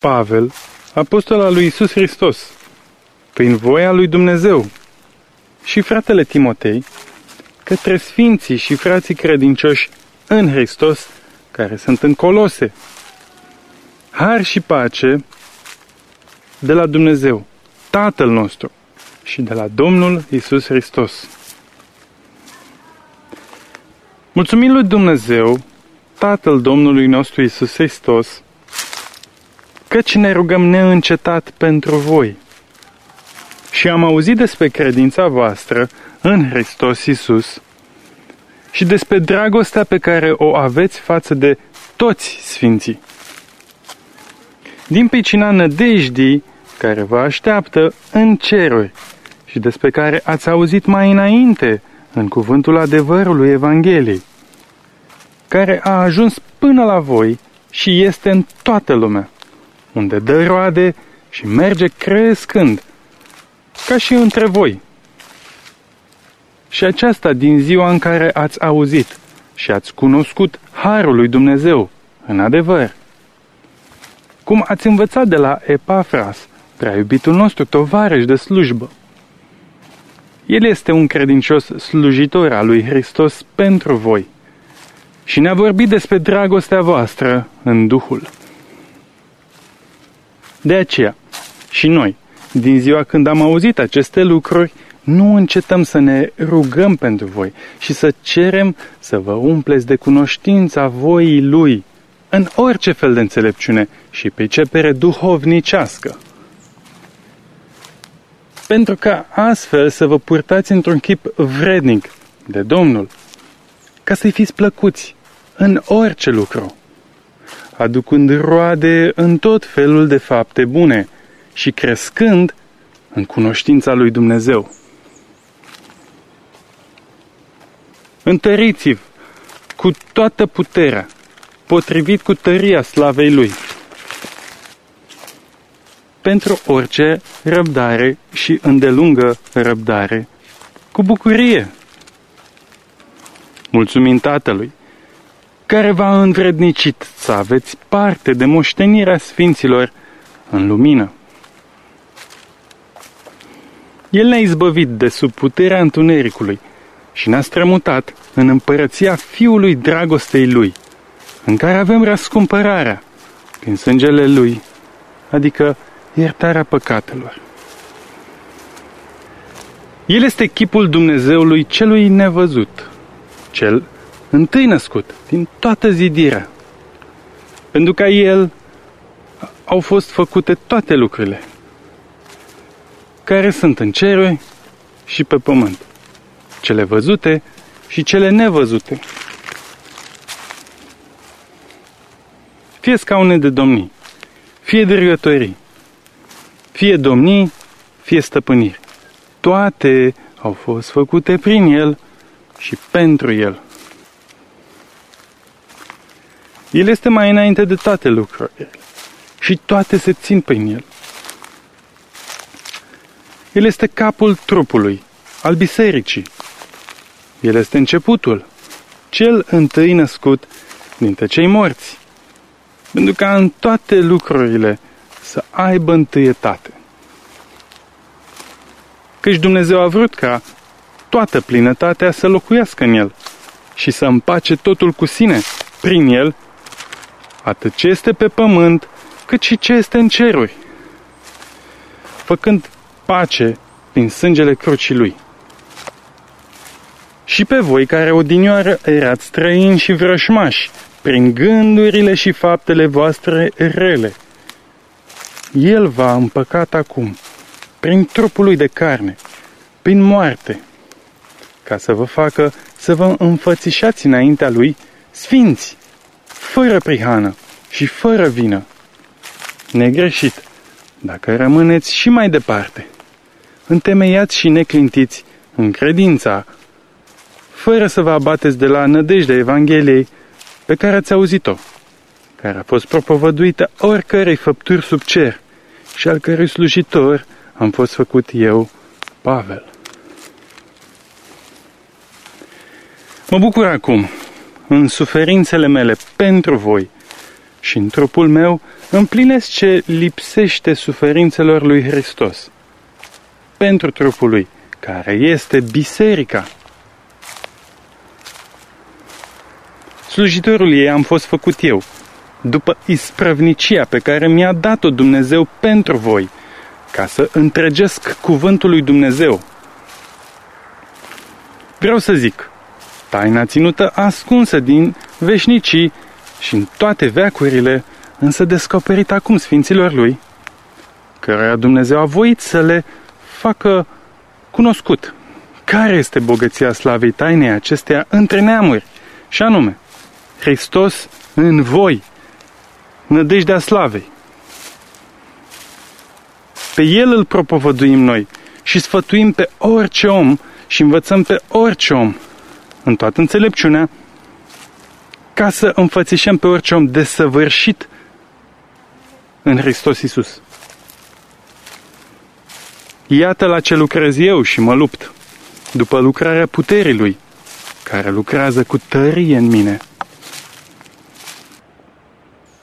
Pavel, apostol al lui Isus Hristos, prin voia lui Dumnezeu, și fratele Timotei, către sfinții și frații credincioși în Hristos, care sunt în Colose. Har și pace de la Dumnezeu, Tatăl nostru, și de la Domnul Isus Hristos. Mulțumim lui Dumnezeu, Tatăl Domnului nostru Isus Hristos, căci ne rugăm neîncetat pentru voi. Și am auzit despre credința voastră în Hristos Isus și despre dragostea pe care o aveți față de toți sfinții. Din picina nădejdii care vă așteaptă în ceruri și despre care ați auzit mai înainte în cuvântul adevărului Evangheliei, care a ajuns până la voi și este în toată lumea unde dă roade și merge crescând, ca și între voi. Și aceasta din ziua în care ați auzit și ați cunoscut Harul lui Dumnezeu, în adevăr. Cum ați învățat de la Epafras, prea iubitul nostru tovarăș de slujbă. El este un credincios slujitor al lui Hristos pentru voi și ne-a vorbit despre dragostea voastră în Duhul. De aceea, și noi, din ziua când am auzit aceste lucruri, nu încetăm să ne rugăm pentru voi și să cerem să vă umpleți de cunoștința voii Lui în orice fel de înțelepciune și pe cepere duhovnicească. Pentru ca astfel să vă purtați într-un chip vrednic de Domnul, ca să-i fiți plăcuți în orice lucru aducând roade în tot felul de fapte bune și crescând în cunoștința lui Dumnezeu. Întăriți-vă cu toată puterea, potrivit cu tăria slavei Lui, pentru orice răbdare și îndelungă răbdare, cu bucurie. Mulțumim Tatălui, care v-a învrednicit să aveți parte de moștenirea sfinților în lumină. El ne-a izbăvit de sub puterea întunericului și ne-a strămutat în împărăția Fiului dragostei Lui, în care avem răscumpărarea prin sângele Lui, adică iertarea păcatelor. El este chipul Dumnezeului celui nevăzut, cel întâi născut din toată zidirea. Pentru ca El au fost făcute toate lucrurile care sunt în ceruri și pe pământ, cele văzute și cele nevăzute. Fie scaune de domnii, fie dregătorii, fie domnii, fie stăpâniri. Toate au fost făcute prin El și pentru El. El este mai înainte de toate lucrurile și toate se țin prin El. El este capul trupului, al bisericii. El este începutul, cel întâi născut dintre cei morți, pentru ca în toate lucrurile să aibă întâietate. Căci Dumnezeu a vrut ca toată plinătatea să locuiască în El și să împace totul cu sine, prin El, atât ce este pe pământ, cât și ce este în ceruri, făcând pace prin sângele crucii lui. Și pe voi care odinioară erați străini și vrășmași, prin gândurile și faptele voastre rele. El v-a împăcat acum, prin trupul lui de carne, prin moarte, ca să vă facă să vă înfățișați înaintea lui sfinți, fără prihană și fără vină. Negreșit, dacă rămâneți și mai departe, întemeiați și neclintiți în credința, fără să vă abateți de la nădejdea Evangheliei pe care ați auzit-o, care a fost propovăduită oricărei făpturi sub cer și al cărui slujitor am fost făcut eu, Pavel. Mă bucur acum în suferințele mele pentru voi, și în trupul meu împlinesc ce lipsește suferințelor lui Hristos. Pentru trupul lui, care este biserica. Slujitorul ei am fost făcut eu, după isprăvnicia pe care mi-a dat-o Dumnezeu pentru voi, ca să întregesc cuvântul lui Dumnezeu. Vreau să zic, taina ținută ascunsă din veșnicii și în toate veacurile, însă descoperit acum sfinților lui, căreia Dumnezeu a voit să le facă cunoscut. Care este bogăția slavei tainei acesteia între neamuri? Și anume, Hristos în voi, nădejdea slavei. Pe El îl propovăduim noi și sfătuim pe orice om și învățăm pe orice om în toată înțelepciunea ca să înfățișăm pe orice om desăvârșit în Hristos Isus. Iată la ce lucrez eu și mă lupt, după lucrarea puterii Lui, care lucrează cu tărie în mine.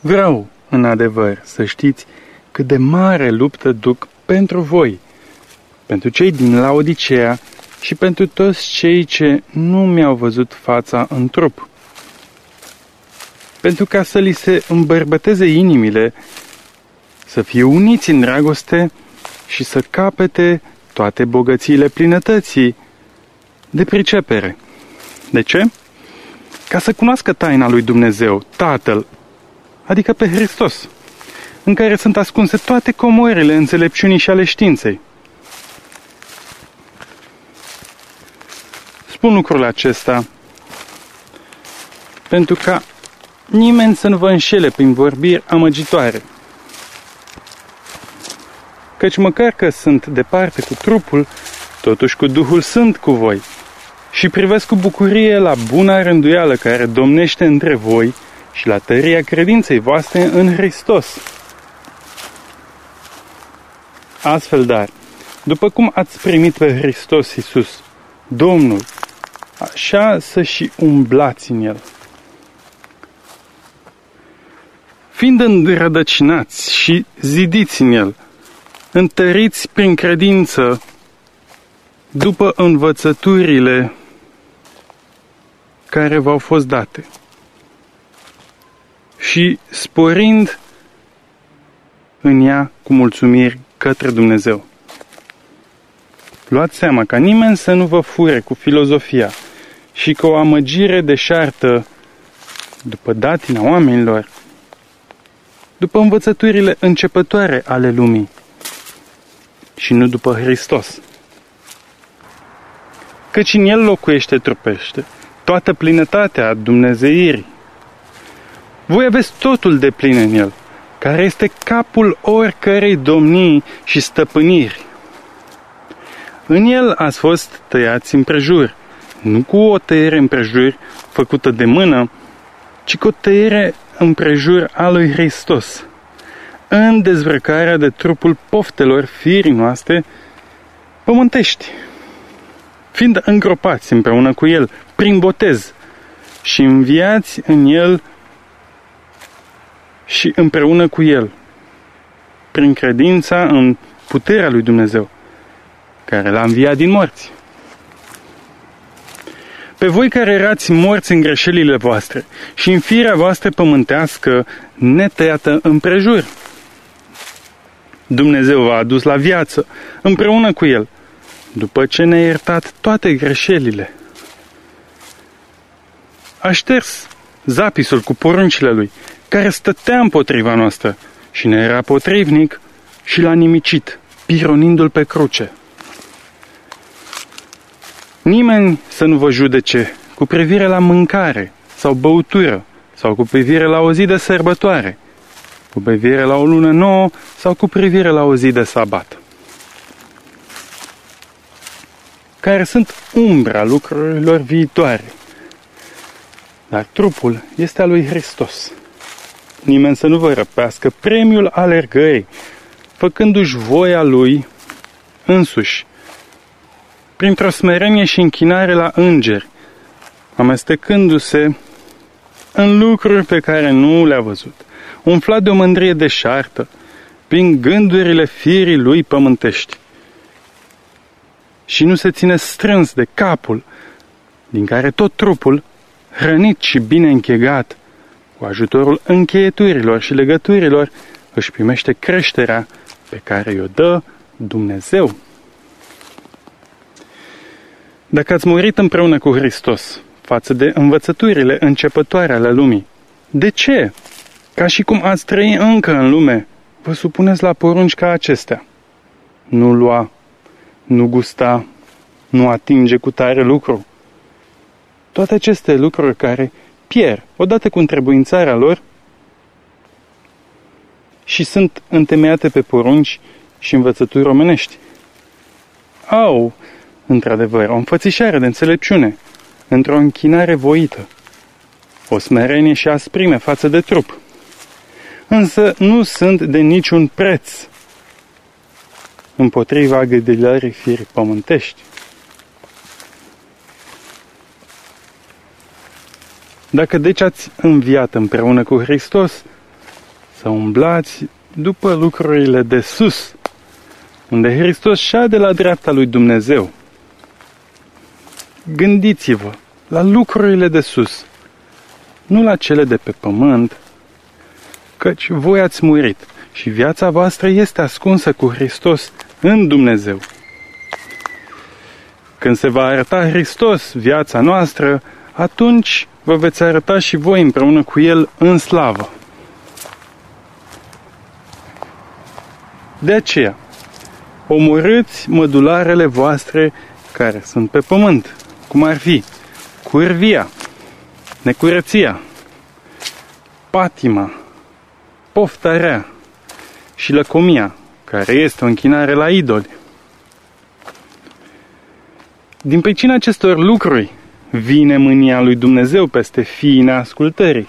Vreau, în adevăr, să știți cât de mare luptă duc pentru voi, pentru cei din Laodicea și pentru toți cei ce nu mi-au văzut fața în trup, pentru ca să li se îmbărbăteze inimile, să fie uniți în dragoste și să capete toate bogățiile plinătății de pricepere. De ce? Ca să cunoască taina lui Dumnezeu, Tatăl, adică pe Hristos, în care sunt ascunse toate comorile înțelepciunii și ale științei. Spun lucrul acesta pentru ca nimeni să nu vă înșele prin vorbiri amăgitoare. Căci măcar că sunt departe cu trupul, totuși cu Duhul sunt cu voi și privesc cu bucurie la buna rânduială care domnește între voi și la tăria credinței voastre în Hristos. Astfel, dar, după cum ați primit pe Hristos Iisus, Domnul, așa să și umblați în El. Fiind înrădăcinați și zidiți în El, întăriți prin credință după învățăturile care v-au fost date și sporind în ea cu mulțumiri către Dumnezeu. Luați seama ca nimeni să nu vă fure cu filozofia și cu o amăgire deșartă după datina oamenilor, după învățăturile începătoare ale lumii și nu după Hristos. Căci în El locuiește trupește toată plinătatea Dumnezeirii. Voi aveți totul de plin în El, care este capul oricărei domnii și stăpâniri. În El ați fost tăiați împrejur, nu cu o tăiere împrejur făcută de mână, ci cu o tăiere împrejur a lui Hristos, în dezbrăcarea de trupul poftelor firii noastre pământești, fiind îngropați împreună cu El prin botez și înviați în El și împreună cu El, prin credința în puterea lui Dumnezeu, care l-a înviat din morți. Pe voi care erați morți în greșelile voastre și în firea voastră pământească netăiată împrejur. Dumnezeu v-a adus la viață împreună cu El, după ce ne-a iertat toate greșelile. A șters zapisul cu poruncile Lui, care stătea împotriva noastră și ne era potrivnic și l-a nimicit, pironindu-l pe cruce. Nimeni să nu vă judece cu privire la mâncare sau băutură sau cu privire la o zi de sărbătoare, cu privire la o lună nouă sau cu privire la o zi de sabat, care sunt umbra lucrurilor viitoare. Dar trupul este al lui Hristos. Nimeni să nu vă răpească premiul alergării, făcându-și voia lui însuși, printr-o smerenie și închinare la îngeri, amestecându-se în lucruri pe care nu le-a văzut, umflat de o mândrie deșartă, prin gândurile firii lui pământești. Și nu se ține strâns de capul, din care tot trupul, hrănit și bine închegat, cu ajutorul încheieturilor și legăturilor, își primește creșterea pe care i-o dă Dumnezeu. Dacă ați murit împreună cu Hristos față de învățăturile începătoare ale lumii, de ce, ca și cum ați trăi încă în lume, vă supuneți la porunci ca acestea? Nu lua, nu gusta, nu atinge cu tare lucru. Toate aceste lucruri care pierd odată cu întrebuințarea lor și sunt întemeiate pe porunci și învățături românești. Au, într-adevăr, o înfățișare de înțelepciune, într-o închinare voită, o smerenie și asprime față de trup, însă nu sunt de niciun preț împotriva gâdilării firii pământești. Dacă deci ați înviat împreună cu Hristos, să umblați după lucrurile de sus, unde Hristos șade la dreapta lui Dumnezeu. Gândiți-vă la lucrurile de sus, nu la cele de pe pământ, căci voi ați murit și viața voastră este ascunsă cu Hristos în Dumnezeu. Când se va arăta Hristos viața noastră, atunci vă veți arăta și voi împreună cu El în slavă. De aceea, omorâți mădularele voastre care sunt pe pământ, cum ar fi curvia, necurăția, patima, poftarea și lăcomia, care este o închinare la idoli. Din pricina acestor lucruri vine mânia lui Dumnezeu peste fiii neascultării.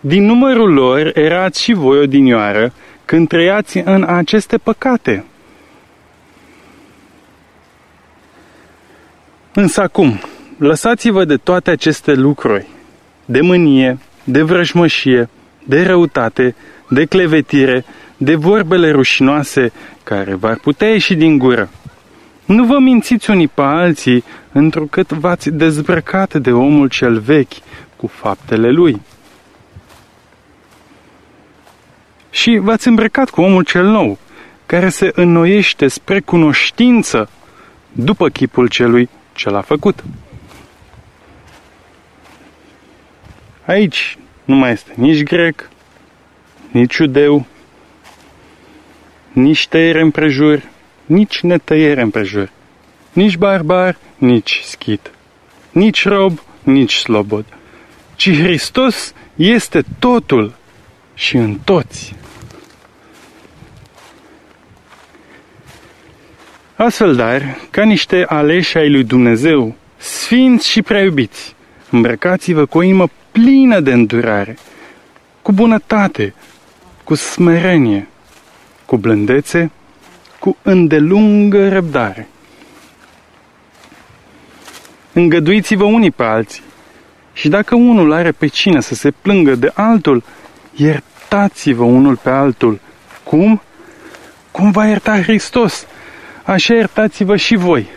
Din numărul lor erați și voi odinioară când trăiați în aceste păcate. Însă acum, lăsați-vă de toate aceste lucruri, de mânie, de vrăjmășie, de răutate, de clevetire, de vorbele rușinoase care v-ar putea ieși din gură. Nu vă mințiți unii pe alții, întrucât v-ați dezbrăcat de omul cel vechi cu faptele lui. Și v-ați îmbrăcat cu omul cel nou, care se înnoiește spre cunoștință după chipul celui ce l-a făcut. Aici nu mai este nici grec, nici iudeu, nici tăiere împrejur, nici netăiere împrejur, nici barbar, nici schit, nici rob, nici slobod, ci Hristos este totul și în toți. Astfel, dar, ca niște aleși ai lui Dumnezeu, sfinți și prea iubiți, îmbrăcați-vă cu o inimă plină de îndurare, cu bunătate, cu smerenie, cu blândețe, cu îndelungă răbdare. Îngăduiți-vă unii pe alții și dacă unul are pe cine să se plângă de altul, iertați-vă unul pe altul. Cum? Cum va ierta Hristos? Așa iertați-vă și voi.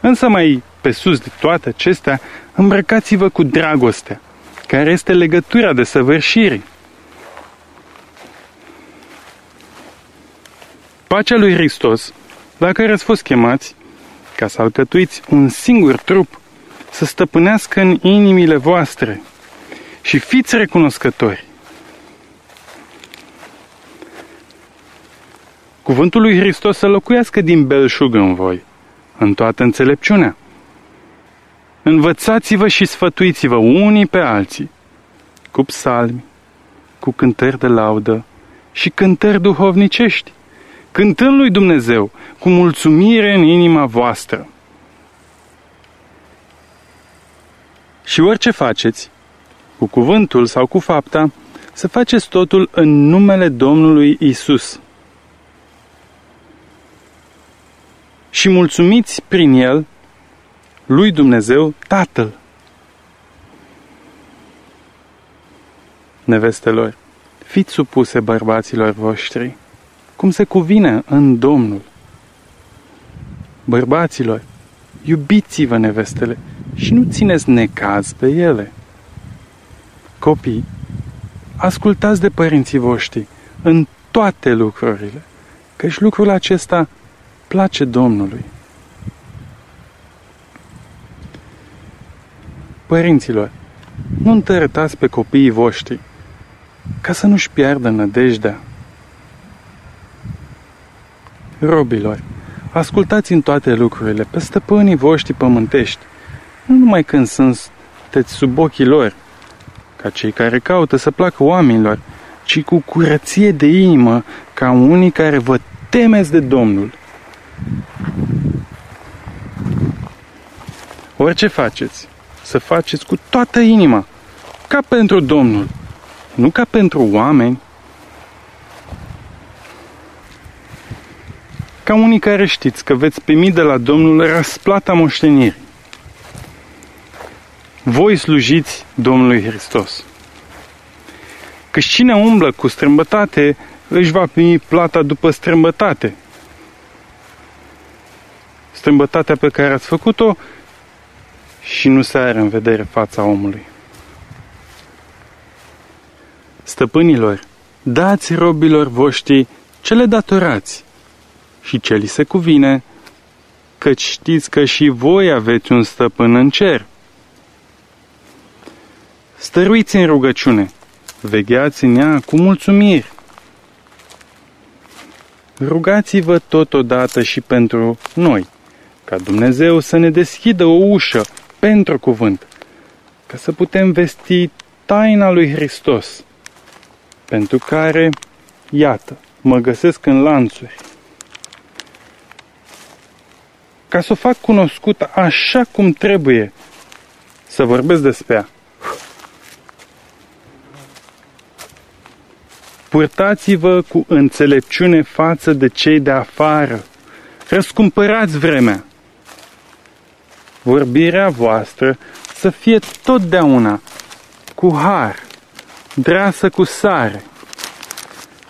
Însă mai pe sus de toate acestea, îmbrăcați-vă cu dragostea, care este legătura de săvârșire. Pacea lui Hristos, la care ați fost chemați, ca să alcătuiți un singur trup, să stăpânească în inimile voastre și fiți recunoscători. Cuvântul lui Hristos să locuiască din belșug în voi, în toată înțelepciunea. Învățați-vă și sfătuiți-vă unii pe alții, cu psalmi, cu cântări de laudă și cântări duhovnicești, cântând lui Dumnezeu cu mulțumire în inima voastră. Și orice faceți, cu cuvântul sau cu fapta, să faceți totul în numele Domnului Isus. și mulțumiți prin el lui Dumnezeu Tatăl. Nevestelor, fiți supuse bărbaților voștri, cum se cuvine în Domnul. Bărbaților, iubiți-vă nevestele și nu țineți necaz pe ele. Copii, ascultați de părinții voștri în toate lucrurile, căci lucrul acesta place Domnului. Părinților, nu întărătați pe copiii voștri ca să nu-și piardă nădejdea. Robilor, ascultați în toate lucrurile pe stăpânii voștri pământești, nu numai când sunteți sub ochii lor, ca cei care caută să placă oamenilor, ci cu curăție de inimă, ca unii care vă temeți de Domnul. Orice faceți, să faceți cu toată inima, ca pentru Domnul, nu ca pentru oameni, ca unii care știți că veți primi de la Domnul răsplata moștenirii. Voi slujiți Domnului Hristos. Că cine umblă cu strâmbătate își va primi plata după strâmbătate. Strâmbătatea pe care ați făcut-o și nu se are în vedere fața omului. Stăpânilor, dați robilor voștri ce le datorați și ce li se cuvine, căci știți că și voi aveți un stăpân în cer. Stăruiți în rugăciune, vegheați în ea cu mulțumiri. Rugați-vă totodată și pentru noi, ca Dumnezeu să ne deschidă o ușă pentru cuvânt, ca să putem vesti taina lui Hristos, pentru care, iată, mă găsesc în lanțuri. Ca să o fac cunoscută așa cum trebuie să vorbesc despre ea. Purtați-vă cu înțelepciune față de cei de afară. Răscumpărați vremea vorbirea voastră să fie totdeauna cu har, dreasă cu sare,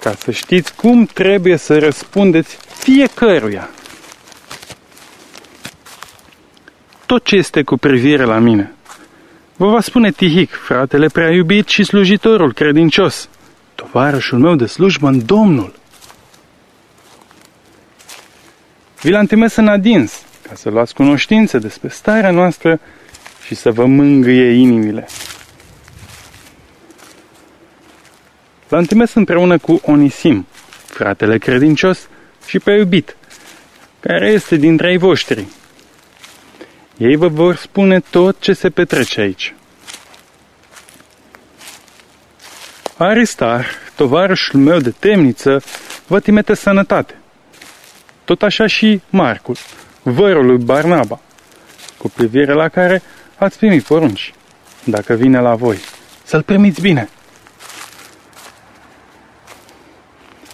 ca să știți cum trebuie să răspundeți fiecăruia. Tot ce este cu privire la mine, vă va spune Tihic, fratele prea iubit și slujitorul credincios, tovarășul meu de slujbă în Domnul. Vi l-am trimis în adins, ca să luați cunoștință despre starea noastră și să vă mângâie inimile. L-am trimis împreună cu Onisim, fratele credincios și pe iubit, care este dintre ei voștri. Ei vă vor spune tot ce se petrece aici. Aristar, tovarășul meu de temniță, vă trimite sănătate. Tot așa și Marcus, vărul lui Barnaba, cu privire la care ați primit porunci, dacă vine la voi, să-l primiți bine.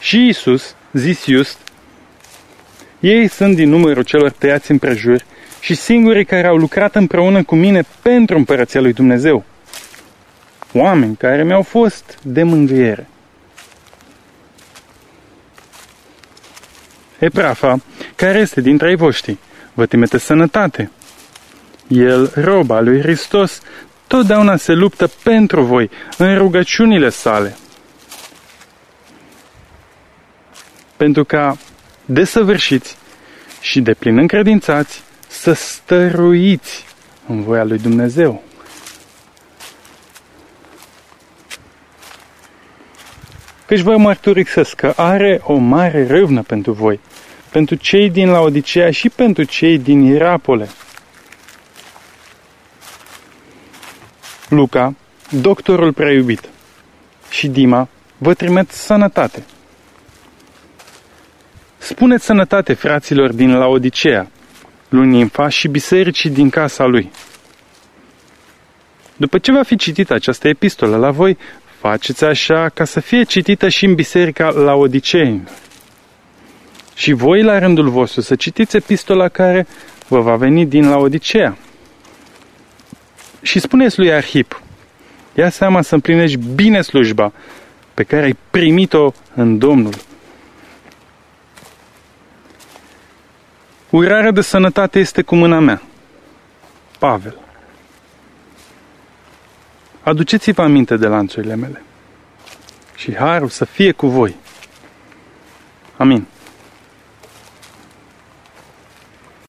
Și Isus, zis just, ei sunt din numărul celor tăiați împrejur și singurii care au lucrat împreună cu mine pentru împărăția lui Dumnezeu. Oameni care mi-au fost de mângâiere. Eprafa, care este dintre ei voștri, vă trimite sănătate. El, roba lui Hristos, totdeauna se luptă pentru voi în rugăciunile sale. Pentru ca desăvârșiți și de plin încredințați să stăruiți în voia lui Dumnezeu. Căci vă mărturisesc că are o mare râvnă pentru voi, pentru cei din Laodicea și pentru cei din Irapole. Luca, doctorul prea iubit, și Dima vă trimit sănătate. Spuneți sănătate fraților din Laodicea, lui Nimfa și bisericii din casa lui. După ce va fi citită această epistolă la voi, faceți așa ca să fie citită și în biserica la Odiceeni. Și voi, la rândul vostru, să citiți epistola care vă va veni din la Odisea. Și spuneți lui Arhip, Ia seama să împlinești bine slujba pe care ai primit-o în Domnul. Urarea de sănătate este cu mâna mea. Pavel. Aduceți-vă aminte de lanțurile mele. Și harul să fie cu voi. Amin.